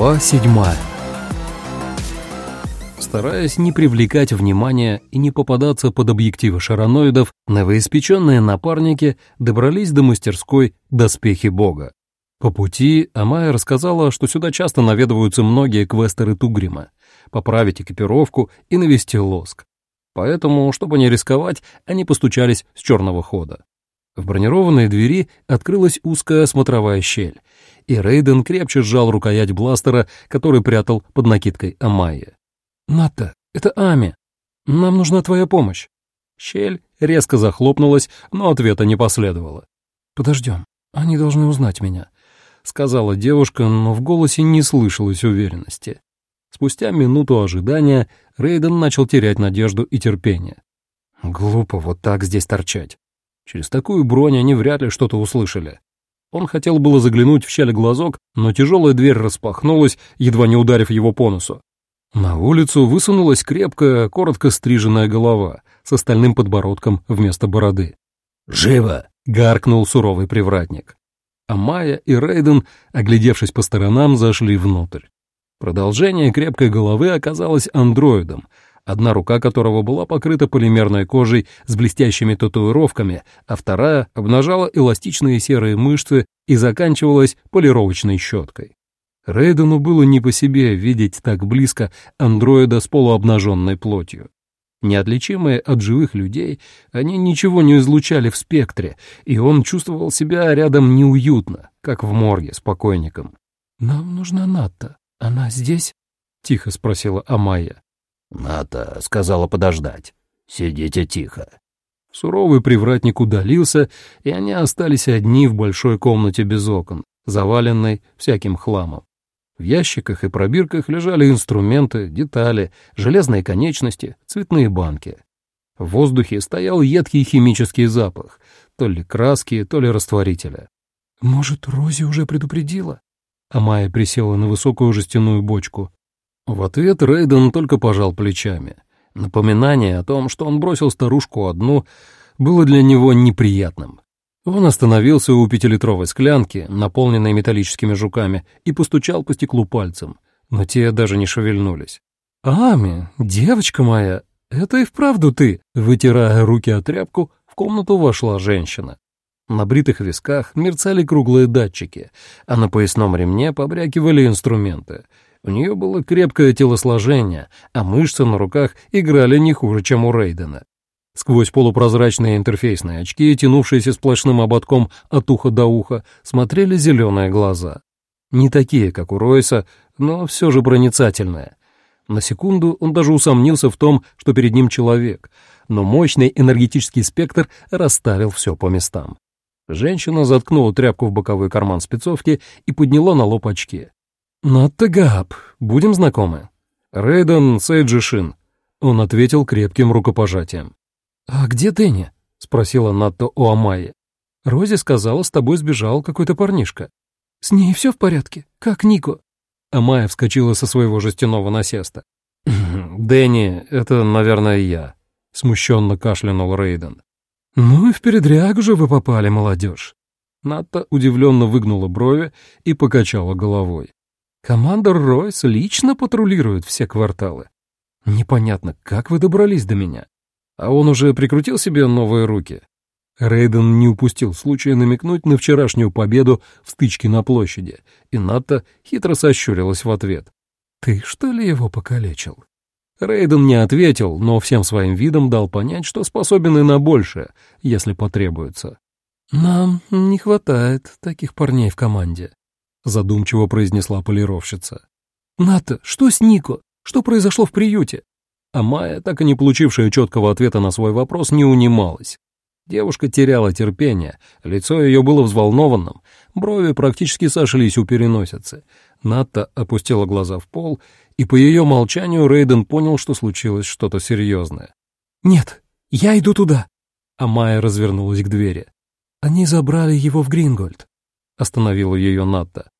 Глава седьмая. Стараясь не привлекать внимания и не попадаться под объективы шароноидов, новоиспеченные напарники добрались до мастерской «Доспехи Бога». По пути Амая рассказала, что сюда часто наведываются многие квестеры Тугрима, поправить экипировку и навести лоск. Поэтому, чтобы не рисковать, они постучались с черного хода. В бронированной двери открылась узкая смотровая щель, и Рейден крепче сжал рукоять бластера, который прятал под накидкой Амайя. «Ната, это Ами. Нам нужна твоя помощь». Щель резко захлопнулась, но ответа не последовало. «Подождем, они должны узнать меня», — сказала девушка, но в голосе не слышалось уверенности. Спустя минуту ожидания Рейден начал терять надежду и терпение. Глупо вот так здесь торчать. Через такую бронь они вряд ли что-то услышали. Он хотел было заглянуть в щель глазок, но тяжелая дверь распахнулась, едва не ударив его по носу. На улицу высунулась крепкая, коротко стриженная голова с остальным подбородком вместо бороды. «Живо!» — гаркнул суровый привратник. А Майя и Рейден, оглядевшись по сторонам, зашли внутрь. Продолжение крепкой головы оказалось андроидом, одна рука которого была покрыта полимерной кожей с блестящими татуировками, а вторая обнажала эластичные серые мышцы и заканчивалась полировочной щеткой. Рейдену было не по себе видеть так близко андроида с полуобнаженной плотью. Неотличимые от живых людей, они ничего не излучали в спектре, и он чувствовал себя рядом неуютно, как в морге с покойником. «Нам нужна Натта. Она здесь?» — тихо спросила Амайя. Ната сказала подождать. Сидите тихо. Суровый привратник удалился, и они остались одни в большой комнате без окон, заваленной всяким хламом. В ящиках и пробирках лежали инструменты, детали, железные конечности, цветные банки. В воздухе стоял едкий химический запах, то ли краски, то ли растворителя. «Может, Рози уже предупредила?» Амая присела на высокую жестяную бочку. В ответ Рейден только пожал плечами. Напоминание о том, что он бросил старушку одну, было для него неприятным. Он остановился у пятилитровой склянки, наполненной металлическими жуками, и постучал по стеклу пальцем, но те даже не шевельнулись. «Ами, девочка моя, это и вправду ты!» Вытирая руки от тряпку, в комнату вошла женщина. На бритых висках мерцали круглые датчики, а на поясном ремне побрякивали инструменты — у нее было крепкое телосложение, а мышцы на руках играли не хуже, чем у Рейдена. Сквозь полупрозрачные интерфейсные очки, тянувшиеся сплошным ободком от уха до уха, смотрели зеленые глаза. Не такие, как у Ройса, но все же проницательные. На секунду он даже усомнился в том, что перед ним человек, но мощный энергетический спектр расставил все по местам. Женщина заткнула тряпку в боковой карман спецовки и подняла на лоб очки. «Натта Габ, будем знакомы?» «Рейден Сейджишин», — он ответил крепким рукопожатием. «А где Дэнни?» — спросила Натта у Амайи. «Рози сказала, с тобой сбежал какой-то парнишка». «С ней все в порядке? Как Нико?» Амая вскочила со своего жестяного насеста. «Дэнни, это, наверное, я», — смущенно кашлянул Рейден. «Ну и в передрягу же вы попали, молодежь». Натта удивленно выгнула брови и покачала головой. Командор Ройс лично патрулирует все кварталы. Непонятно, как вы добрались до меня? А он уже прикрутил себе новые руки. Рейден не упустил случая намекнуть на вчерашнюю победу в стычке на площади, и Натта хитро сощурилась в ответ. «Ты что ли его покалечил?» Рейден не ответил, но всем своим видом дал понять, что способен и на большее, если потребуется. «Нам не хватает таких парней в команде», — задумчиво произнесла полировщица. «Ната, что с Нико? Что произошло в приюте?» А Майя, так и не получившая четкого ответа на свой вопрос, не унималась. Девушка теряла терпение, лицо ее было взволнованным, брови практически сошлись у переносицы. Натта опустила глаза в пол, и по ее молчанию Рейден понял, что случилось что-то серьезное. «Нет, я иду туда!» А Майя развернулась к двери. «Они забрали его в Грингольд остановила ее Натта.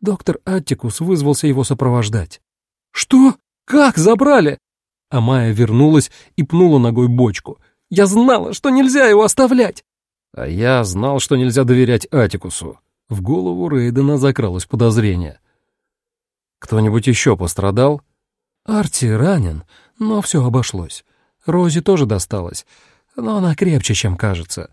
Доктор Аттикус вызвался его сопровождать. «Что? Как забрали?» А Майя вернулась и пнула ногой бочку. «Я знала, что нельзя его оставлять!» А я знал, что нельзя доверять Атикусу. В голову Рейдена закралось подозрение. «Кто-нибудь еще пострадал?» «Арти ранен, но все обошлось. Розе тоже досталось, но она крепче, чем кажется».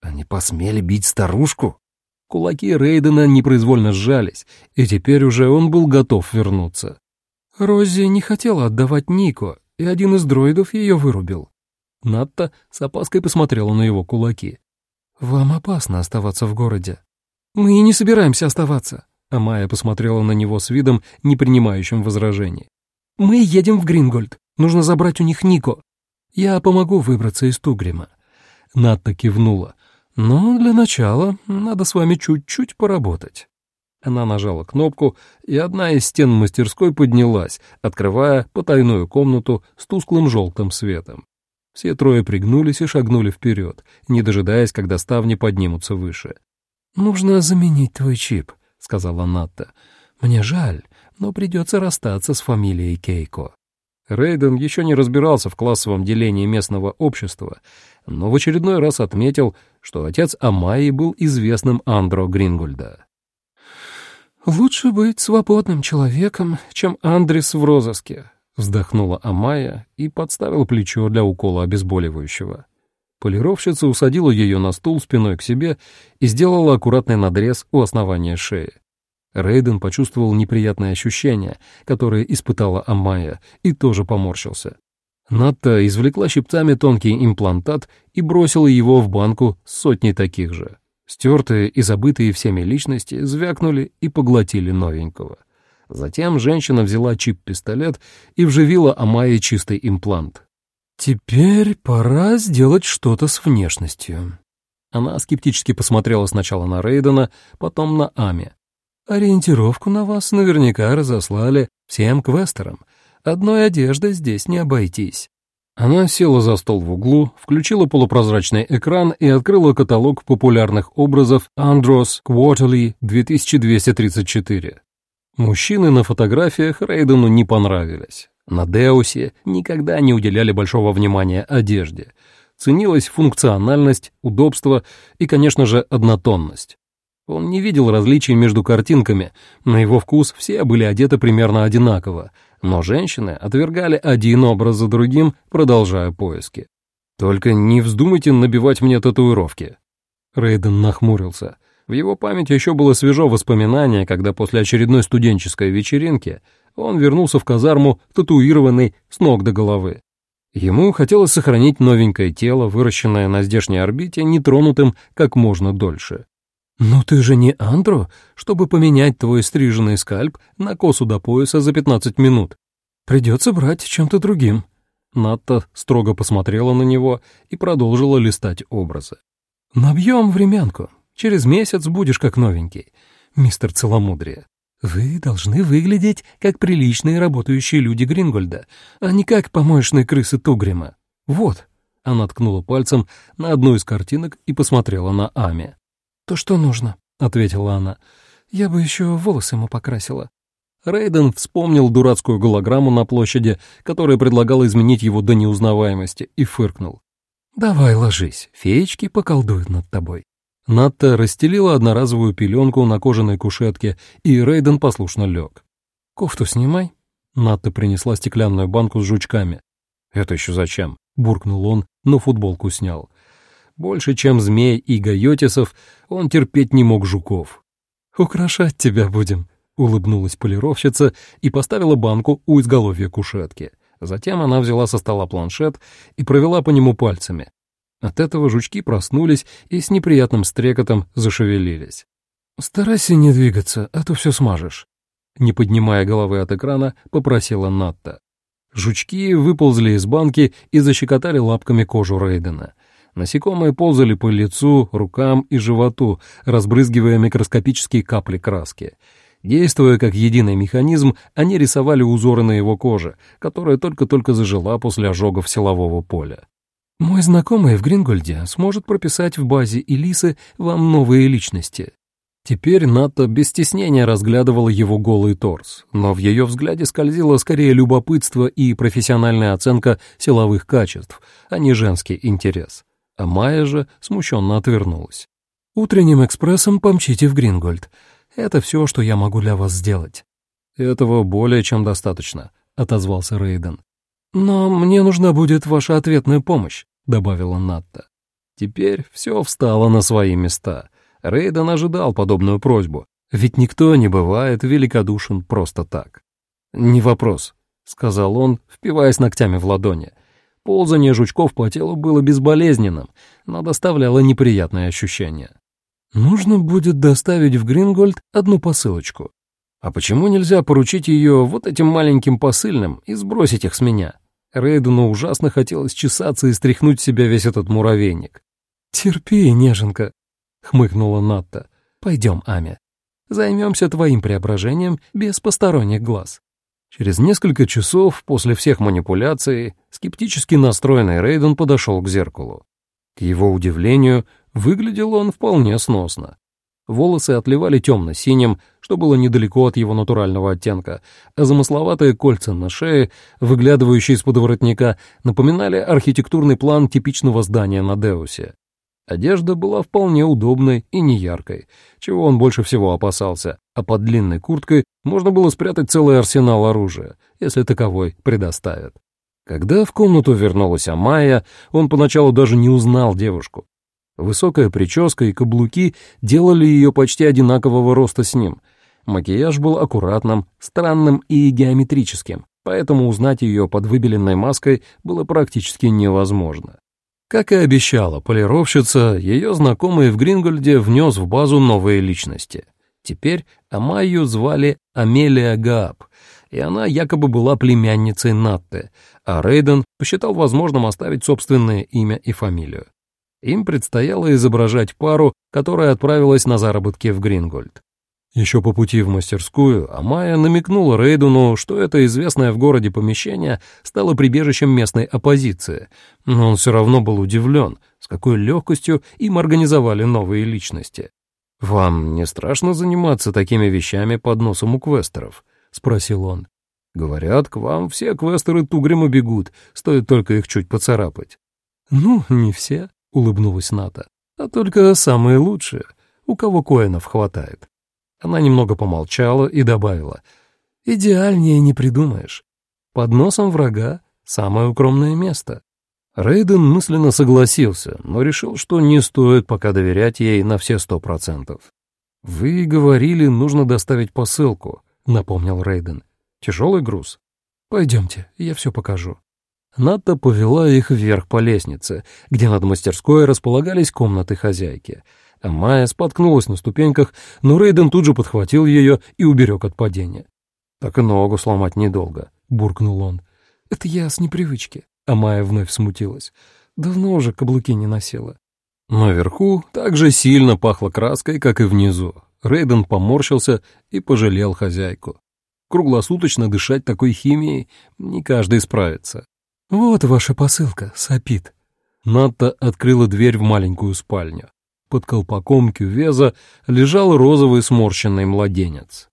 «Они посмели бить старушку?» Кулаки Рейдена непроизвольно сжались, и теперь уже он был готов вернуться. Рози не хотела отдавать Нико, и один из дроидов ее вырубил. Натта с опаской посмотрела на его кулаки. «Вам опасно оставаться в городе». «Мы и не собираемся оставаться», — Амая посмотрела на него с видом, не принимающим возражений. «Мы едем в Грингольд. Нужно забрать у них Нико. Я помогу выбраться из Тугрима». Натта кивнула. «Но для начала надо с вами чуть-чуть поработать». Она нажала кнопку, и одна из стен мастерской поднялась, открывая потайную комнату с тусклым желтым светом. Все трое пригнулись и шагнули вперед, не дожидаясь, когда ставни поднимутся выше. «Нужно заменить твой чип», — сказала Натта. «Мне жаль, но придется расстаться с фамилией Кейко». Рейден еще не разбирался в классовом делении местного общества, но в очередной раз отметил, что отец Амайи был известным Андро Грингольда. «Лучше быть свободным человеком, чем Андрес в розыске», — вздохнула Амая и подставила плечо для укола обезболивающего. Полировщица усадила ее на стул спиной к себе и сделала аккуратный надрез у основания шеи. Рейден почувствовал неприятное ощущение, которое испытала Амая, и тоже поморщился. Натта извлекла щипцами тонкий имплантат и бросила его в банку с сотней таких же. Стертые и забытые всеми личности звякнули и поглотили новенького. Затем женщина взяла чип-пистолет и вживила Амайе чистый имплант. «Теперь пора сделать что-то с внешностью». Она скептически посмотрела сначала на Рейдена, потом на Ами. «Ориентировку на вас наверняка разослали всем квестерам. Одной одеждой здесь не обойтись». Она села за стол в углу, включила полупрозрачный экран и открыла каталог популярных образов Andros Quarterly 2234. Мужчины на фотографиях Рейдену не понравились. На Деусе никогда не уделяли большого внимания одежде. Ценилась функциональность, удобство и, конечно же, однотонность. Он не видел различий между картинками, на его вкус все были одеты примерно одинаково — но женщины отвергали один образ за другим, продолжая поиски. «Только не вздумайте набивать мне татуировки». Рейден нахмурился. В его памяти еще было свежо воспоминание, когда после очередной студенческой вечеринки он вернулся в казарму, татуированный с ног до головы. Ему хотелось сохранить новенькое тело, выращенное на здешней орбите, нетронутым как можно дольше. «Ну ты же не Андро, чтобы поменять твой стриженный скальп на косу до пояса за 15 минут. Придется брать чем-то другим». Натта строго посмотрела на него и продолжила листать образы. «Набьем времянку. Через месяц будешь как новенький, мистер Целомудрие. Вы должны выглядеть как приличные работающие люди Грингольда, а не как помоечные крысы Тугрима. Вот». Она ткнула пальцем на одну из картинок и посмотрела на Ами. «То, что нужно», — ответила она. «Я бы еще волосы ему покрасила». Рейден вспомнил дурацкую голограмму на площади, которая предлагала изменить его до неузнаваемости, и фыркнул. «Давай ложись, феечки поколдуют над тобой». Натта расстелила одноразовую пеленку на кожаной кушетке, и Рейден послушно лег. «Кофту снимай». Натта принесла стеклянную банку с жучками. «Это еще зачем?» — буркнул он, но футболку снял. Больше, чем змей и гайотисов, он терпеть не мог жуков. «Украшать тебя будем», — улыбнулась полировщица и поставила банку у изголовья кушетки. Затем она взяла со стола планшет и провела по нему пальцами. От этого жучки проснулись и с неприятным стрекотом зашевелились. «Старайся не двигаться, а то все смажешь», — не поднимая головы от экрана, попросила Натта. Жучки выползли из банки и защекотали лапками кожу Рейдена. Насекомые ползали по лицу, рукам и животу, разбрызгивая микроскопические капли краски. Действуя как единый механизм, они рисовали узоры на его коже, которая только-только зажила после ожогов силового поля. «Мой знакомый в Грингольде сможет прописать в базе Элисы вам новые личности». Теперь Ната без стеснения разглядывала его голый торс, но в ее взгляде скользило скорее любопытство и профессиональная оценка силовых качеств, а не женский интерес а Майя же смущенно отвернулась. «Утренним экспрессом помчите в Грингольд. Это все, что я могу для вас сделать». «Этого более чем достаточно», — отозвался Рейден. «Но мне нужна будет ваша ответная помощь», — добавила Натта. Теперь все встало на свои места. Рейден ожидал подобную просьбу, ведь никто не бывает великодушен просто так. «Не вопрос», — сказал он, впиваясь ногтями в ладони. Ползание жучков по телу было безболезненным, но доставляло неприятные ощущения. «Нужно будет доставить в Грингольд одну посылочку. А почему нельзя поручить ее вот этим маленьким посыльным и сбросить их с меня?» Рейдену ужасно хотелось чесаться и стряхнуть в себя весь этот муравейник. «Терпи, неженка», — хмыкнула Натта. «Пойдем, Ами. Займемся твоим преображением без посторонних глаз». Через несколько часов после всех манипуляций скептически настроенный Рейден подошел к зеркалу. К его удивлению, выглядел он вполне сносно. Волосы отливали темно-синим, что было недалеко от его натурального оттенка, а замысловатые кольца на шее, выглядывающие из-под воротника, напоминали архитектурный план типичного здания на Деусе. Одежда была вполне удобной и неяркой, чего он больше всего опасался, а под длинной курткой можно было спрятать целый арсенал оружия, если таковой предоставят. Когда в комнату вернулась Амая, он поначалу даже не узнал девушку. Высокая прическа и каблуки делали ее почти одинакового роста с ним. Макияж был аккуратным, странным и геометрическим, поэтому узнать ее под выбеленной маской было практически невозможно. Как и обещала полировщица, ее знакомый в Грингольде внес в базу новые личности. Теперь Амайю звали Амелия Гааб, и она якобы была племянницей Натты, а Рейден посчитал возможным оставить собственное имя и фамилию. Им предстояло изображать пару, которая отправилась на заработки в Грингольд. Еще по пути в мастерскую Амая намекнула Рейдуну, что это известное в городе помещение стало прибежищем местной оппозиции, но он все равно был удивлен, с какой легкостью им организовали новые личности. «Вам не страшно заниматься такими вещами под носом у квестеров?» — спросил он. «Говорят, к вам все квестеры тугрямо бегут, стоит только их чуть поцарапать». «Ну, не все», — улыбнулась Ната, — «а только самые лучшие, у кого коинов хватает». Она немного помолчала и добавила. «Идеальнее не придумаешь. Под носом врага самое укромное место». Рейден мысленно согласился, но решил, что не стоит пока доверять ей на все сто процентов. «Вы говорили, нужно доставить посылку», — напомнил Рейден. «Тяжелый груз?» «Пойдемте, я все покажу». Ната повела их вверх по лестнице, где над мастерской располагались комнаты хозяйки — Майя споткнулась на ступеньках, но Рейден тут же подхватил ее и уберег от падения. «Так и ногу сломать недолго», — буркнул он. «Это я с непривычки», — а Майя вновь смутилась. «Давно уже каблуки не носила». Наверху так же сильно пахло краской, как и внизу. Рейден поморщился и пожалел хозяйку. Круглосуточно дышать такой химией не каждый справится. «Вот ваша посылка, сопит». Натта открыла дверь в маленькую спальню. Под колпаком кювеза лежал розовый сморщенный младенец.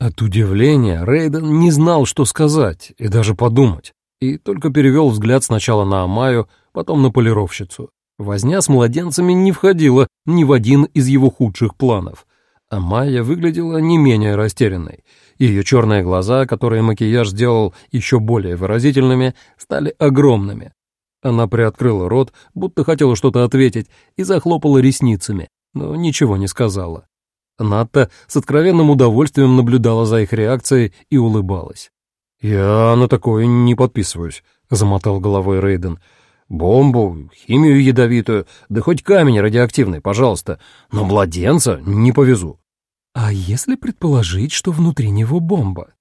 От удивления Рейден не знал, что сказать и даже подумать, и только перевел взгляд сначала на Амаю, потом на полировщицу. Возня с младенцами не входила ни в один из его худших планов. Амая выглядела не менее растерянной. Ее черные глаза, которые макияж сделал еще более выразительными, стали огромными, она приоткрыла рот, будто хотела что-то ответить, и захлопала ресницами, но ничего не сказала. Натта с откровенным удовольствием наблюдала за их реакцией и улыбалась. «Я на такое не подписываюсь», — замотал головой Рейден. «Бомбу, химию ядовитую, да хоть камень радиоактивный, пожалуйста, но младенца не повезу». «А если предположить, что внутри него бомба?»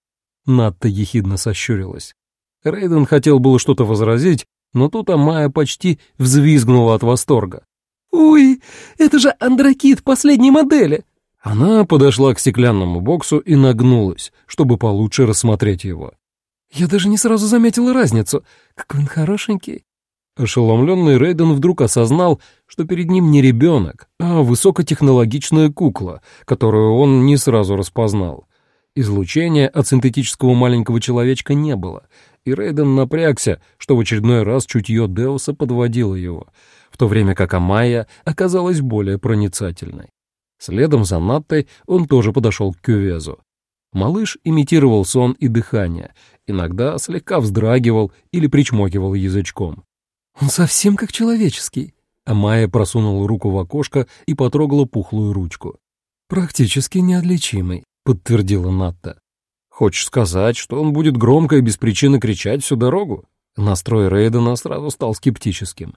Натта ехидно сощурилась. Рейден хотел было что-то возразить, но тут Амая почти взвизгнула от восторга. «Ой, это же андракит последней модели!» Она подошла к стеклянному боксу и нагнулась, чтобы получше рассмотреть его. «Я даже не сразу заметила разницу. Какой он хорошенький!» Ошеломленный Рейден вдруг осознал, что перед ним не ребенок, а высокотехнологичная кукла, которую он не сразу распознал. Излучения от синтетического маленького человечка не было, и Рейден напрягся, что в очередной раз чутье Деуса подводило его, в то время как Амайя оказалась более проницательной. Следом за Наттой он тоже подошел к кювезу. Малыш имитировал сон и дыхание, иногда слегка вздрагивал или причмокивал язычком. «Он совсем как человеческий», а Майя просунула руку в окошко и потрогала пухлую ручку. «Практически неотличимый», — подтвердила Натта. «Хочешь сказать, что он будет громко и без причины кричать всю дорогу?» Настрой Рейдена сразу стал скептическим.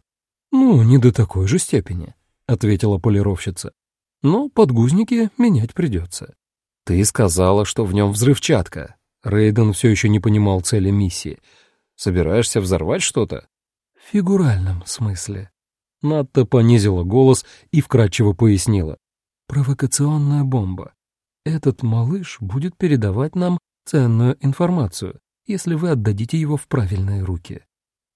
«Ну, не до такой же степени», — ответила полировщица. «Но подгузники менять придется». «Ты сказала, что в нем взрывчатка». Рейден все еще не понимал цели миссии. «Собираешься взорвать что-то?» «В фигуральном смысле». Натта понизила голос и вкратчиво пояснила. «Провокационная бомба. Этот малыш будет передавать нам ценную информацию, если вы отдадите его в правильные руки».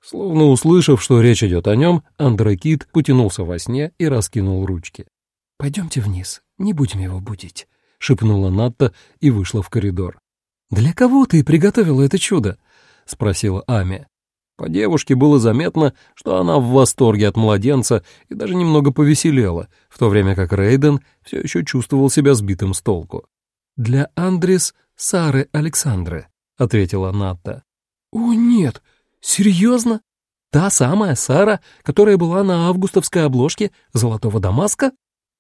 Словно услышав, что речь идет о нем, Андрокит потянулся во сне и раскинул ручки. «Пойдемте вниз, не будем его будить», — шепнула Натта и вышла в коридор. «Для кого ты приготовила это чудо?» — спросила Ами. По девушке было заметно, что она в восторге от младенца и даже немного повеселела, в то время как Рейден все еще чувствовал себя сбитым с толку. «Для Андрис Сары Александры», — ответила Натта. «О, нет! Серьезно? Та самая Сара, которая была на августовской обложке «Золотого Дамаска»?»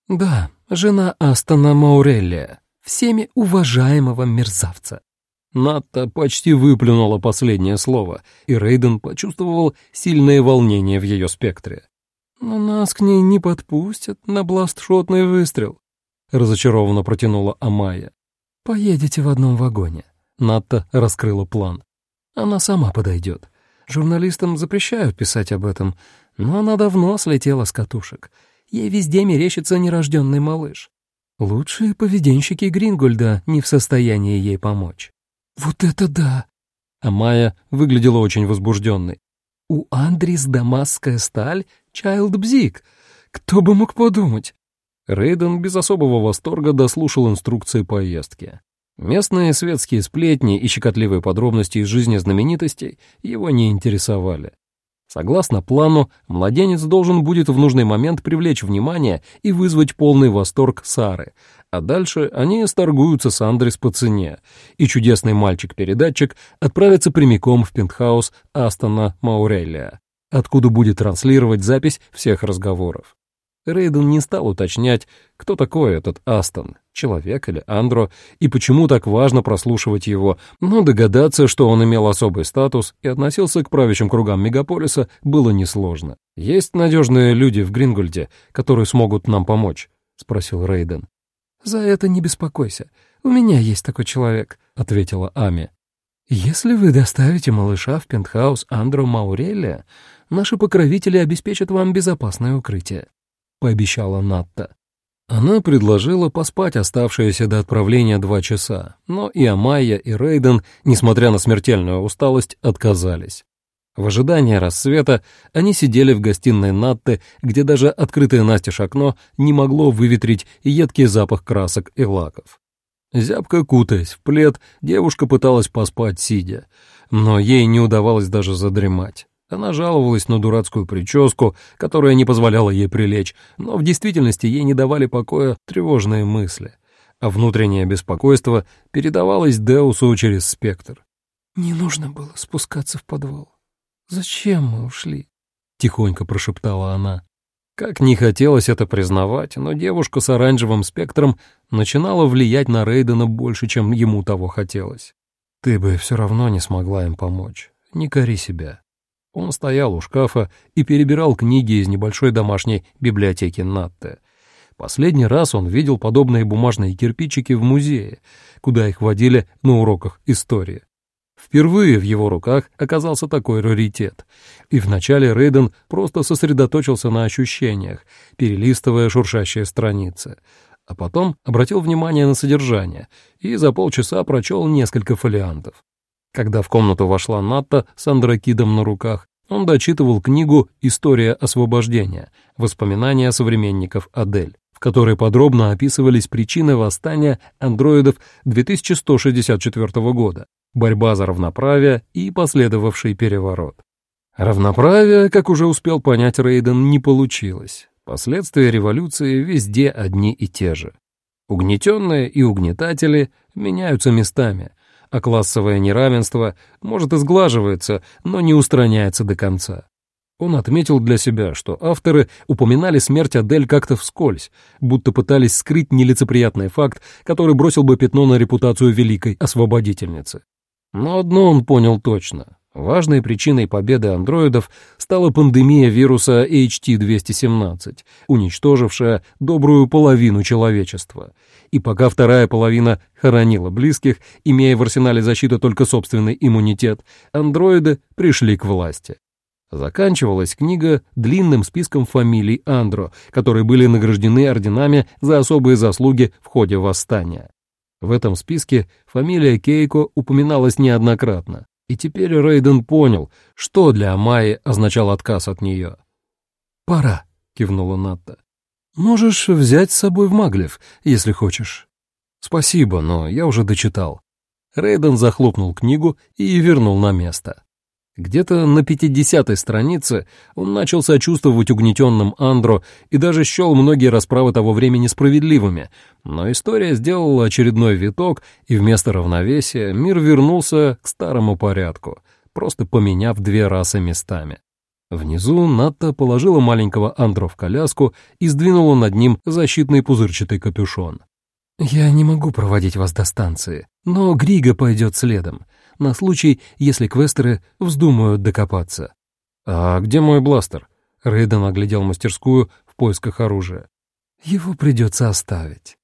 «Да, жена Астона Мауреллия, всеми уважаемого мерзавца». Натта почти выплюнула последнее слово, и Рейден почувствовал сильное волнение в ее спектре. «Но нас к ней не подпустят на бластшотный выстрел», — разочарованно протянула Амая. «Поедете в одном вагоне». Натта раскрыла план. «Она сама подойдет. Журналистам запрещают писать об этом, но она давно слетела с катушек. Ей везде мерещится нерожденный малыш. Лучшие поведенщики Грингольда не в состоянии ей помочь. «Вот это да!» А Майя выглядела очень возбужденной. «У Андрис дамасская сталь, Чайлд Бзик. Кто бы мог подумать?» Рейден без особого восторга дослушал инструкции поездки. Местные светские сплетни и щекотливые подробности из жизни знаменитостей его не интересовали. Согласно плану, младенец должен будет в нужный момент привлечь внимание и вызвать полный восторг Сары, а дальше они сторгуются с Андрес по цене, и чудесный мальчик-передатчик отправится прямиком в пентхаус Астона Маурелия, откуда будет транслировать запись всех разговоров. Рейден не стал уточнять, кто такой этот Астон, человек или Андро, и почему так важно прослушивать его, но догадаться, что он имел особый статус и относился к правящим кругам мегаполиса, было несложно. «Есть надежные люди в Грингольде, которые смогут нам помочь?» — спросил Рейден. «За это не беспокойся. У меня есть такой человек», — ответила Ами. «Если вы доставите малыша в пентхаус Андро Маурелия, наши покровители обеспечат вам безопасное укрытие», — пообещала Натта. Она предложила поспать оставшиеся до отправления два часа, но и Амайя, и Рейден, несмотря на смертельную усталость, отказались. В ожидании рассвета они сидели в гостиной Натты, где даже открытое настежь окно не могло выветрить едкий запах красок и лаков. Зябко кутаясь в плед, девушка пыталась поспать сидя, но ей не удавалось даже задремать. Она жаловалась на дурацкую прическу, которая не позволяла ей прилечь, но в действительности ей не давали покоя тревожные мысли, а внутреннее беспокойство передавалось Деусу через спектр. «Не нужно было спускаться в подвал. «Зачем мы ушли?» — тихонько прошептала она. Как не хотелось это признавать, но девушка с оранжевым спектром начинала влиять на Рейдена больше, чем ему того хотелось. «Ты бы все равно не смогла им помочь. Не кори себя». Он стоял у шкафа и перебирал книги из небольшой домашней библиотеки Натте. Последний раз он видел подобные бумажные кирпичики в музее, куда их водили на уроках истории. Впервые в его руках оказался такой раритет, и вначале Рейден просто сосредоточился на ощущениях, перелистывая шуршащие страницы, а потом обратил внимание на содержание и за полчаса прочел несколько фолиантов. Когда в комнату вошла Натта с андрокидом на руках, он дочитывал книгу «История освобождения. Воспоминания современников Адель», в которой подробно описывались причины восстания андроидов 2164 года, борьба за равноправие и последовавший переворот. Равноправие, как уже успел понять Рейден, не получилось. Последствия революции везде одни и те же. Угнетенные и угнетатели меняются местами, а классовое неравенство, может, и сглаживается, но не устраняется до конца. Он отметил для себя, что авторы упоминали смерть Адель как-то вскользь, будто пытались скрыть нелицеприятный факт, который бросил бы пятно на репутацию великой освободительницы. Но одно он понял точно. Важной причиной победы андроидов стала пандемия вируса HT-217, уничтожившая добрую половину человечества. И пока вторая половина хоронила близких, имея в арсенале защиты только собственный иммунитет, андроиды пришли к власти. Заканчивалась книга длинным списком фамилий Андро, которые были награждены орденами за особые заслуги в ходе восстания. В этом списке фамилия Кейко упоминалась неоднократно, и теперь Рейден понял, что для Майи означал отказ от нее. «Пора», — кивнула Натта. «Можешь взять с собой в Маглев, если хочешь». «Спасибо, но я уже дочитал». Рейден захлопнул книгу и вернул на место. Где-то на 50-й странице он начал сочувствовать угнетенным Андро и даже счел многие расправы того времени справедливыми, но история сделала очередной виток, и вместо равновесия мир вернулся к старому порядку, просто поменяв две расы местами. Внизу Натта положила маленького Андро в коляску и сдвинула над ним защитный пузырчатый капюшон. «Я не могу проводить вас до станции, но Грига пойдет следом на случай, если квестеры вздумают докопаться. «А где мой бластер?» Рейден оглядел мастерскую в поисках оружия. «Его придется оставить.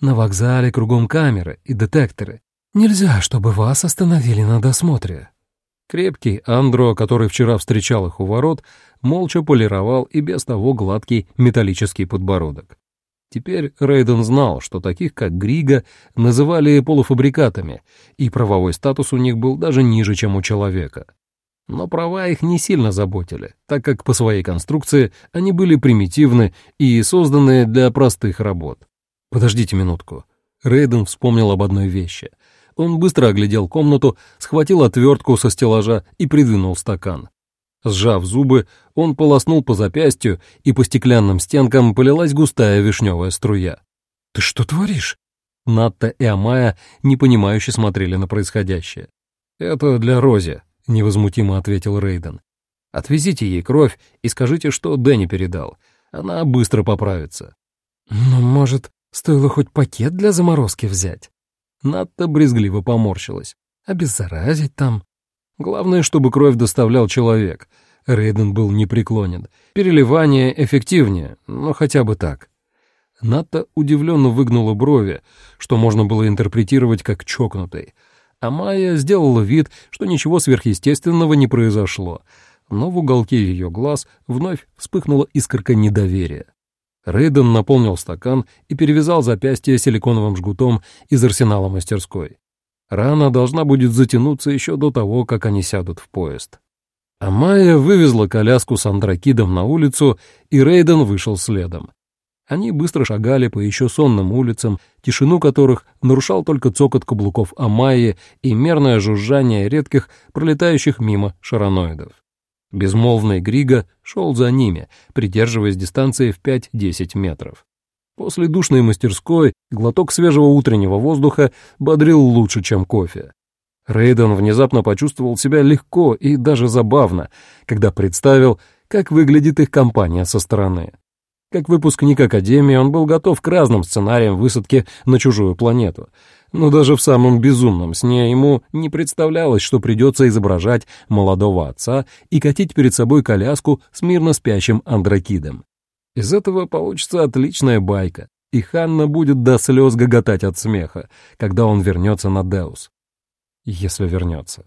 На вокзале кругом камеры и детекторы. Нельзя, чтобы вас остановили на досмотре». Крепкий Андро, который вчера встречал их у ворот, молча полировал и без того гладкий металлический подбородок. Теперь Рейден знал, что таких, как Грига, называли полуфабрикатами, и правовой статус у них был даже ниже, чем у человека. Но права их не сильно заботили, так как по своей конструкции они были примитивны и созданы для простых работ. Подождите минутку. Рейден вспомнил об одной вещи. Он быстро оглядел комнату, схватил отвертку со стеллажа и придвинул стакан. Сжав зубы, он полоснул по запястью, и по стеклянным стенкам полилась густая вишневая струя. «Ты что творишь?» Натта и Амая непонимающе смотрели на происходящее. «Это для Рози», — невозмутимо ответил Рейден. «Отвезите ей кровь и скажите, что Дэнни передал. Она быстро поправится». «Ну, может, стоило хоть пакет для заморозки взять?» Натта брезгливо поморщилась. «Обеззаразить там?» Главное, чтобы кровь доставлял человек. Рейден был непреклонен. Переливание эффективнее, но хотя бы так. Ната удивленно выгнула брови, что можно было интерпретировать как чокнутый. А Майя сделала вид, что ничего сверхъестественного не произошло, но в уголке ее глаз вновь вспыхнула искорка недоверия. Рейден наполнил стакан и перевязал запястье силиконовым жгутом из арсенала мастерской. Рана должна будет затянуться еще до того, как они сядут в поезд. А Майя вывезла коляску с Андракидом на улицу, и Рейден вышел следом. Они быстро шагали по еще сонным улицам, тишину которых нарушал только цокот каблуков Амайи и мерное жужжание редких, пролетающих мимо шароноидов. Безмолвный Грига шел за ними, придерживаясь дистанции в 5-10 метров. После душной мастерской глоток свежего утреннего воздуха бодрил лучше, чем кофе. Рейден внезапно почувствовал себя легко и даже забавно, когда представил, как выглядит их компания со стороны. Как выпускник Академии он был готов к разным сценариям высадки на чужую планету, но даже в самом безумном сне ему не представлялось, что придется изображать молодого отца и катить перед собой коляску с мирно спящим андракидом. Из этого получится отличная байка, и Ханна будет до слез гоготать от смеха, когда он вернется на Деус. Если вернется.